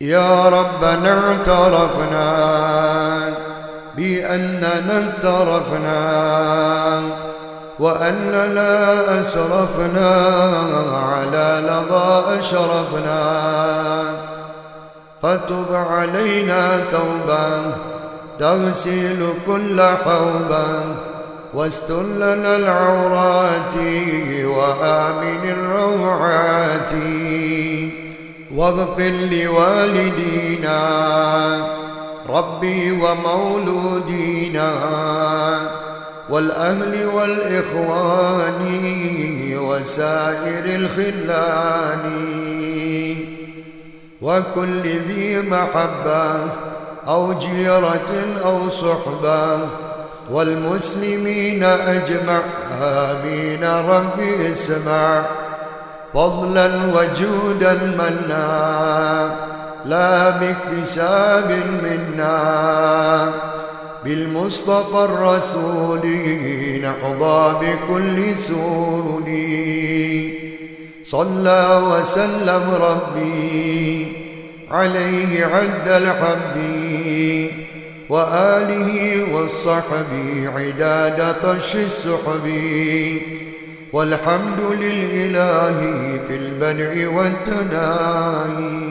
يا ربنا اعترفنا بأننا اعترفنا وأننا أسرفنا على لظى أشرفنا. فتب علينا توبة تغسل كل حوبة واستر لنا العورات وآمن الروعات واغفر لوالدينا ربي ومولودينا والأهل والإخوان وسائر الخلان وكل ذي محبة أو جيرة أو صحبة والمسلمين أجمع آمين ربي اسمع. فضلا وجودا منا لا باكتساب منا. بالمصطفى الرسول نحظى بكل سول صلى وسلم ربي عليه عد الحب وآله والصحب عداد طش السحب والحمد للإله في البدع والتناهي.